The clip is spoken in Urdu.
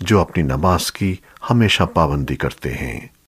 جو اپنی نماز کی ہمیشہ پابندی کرتے ہیں۔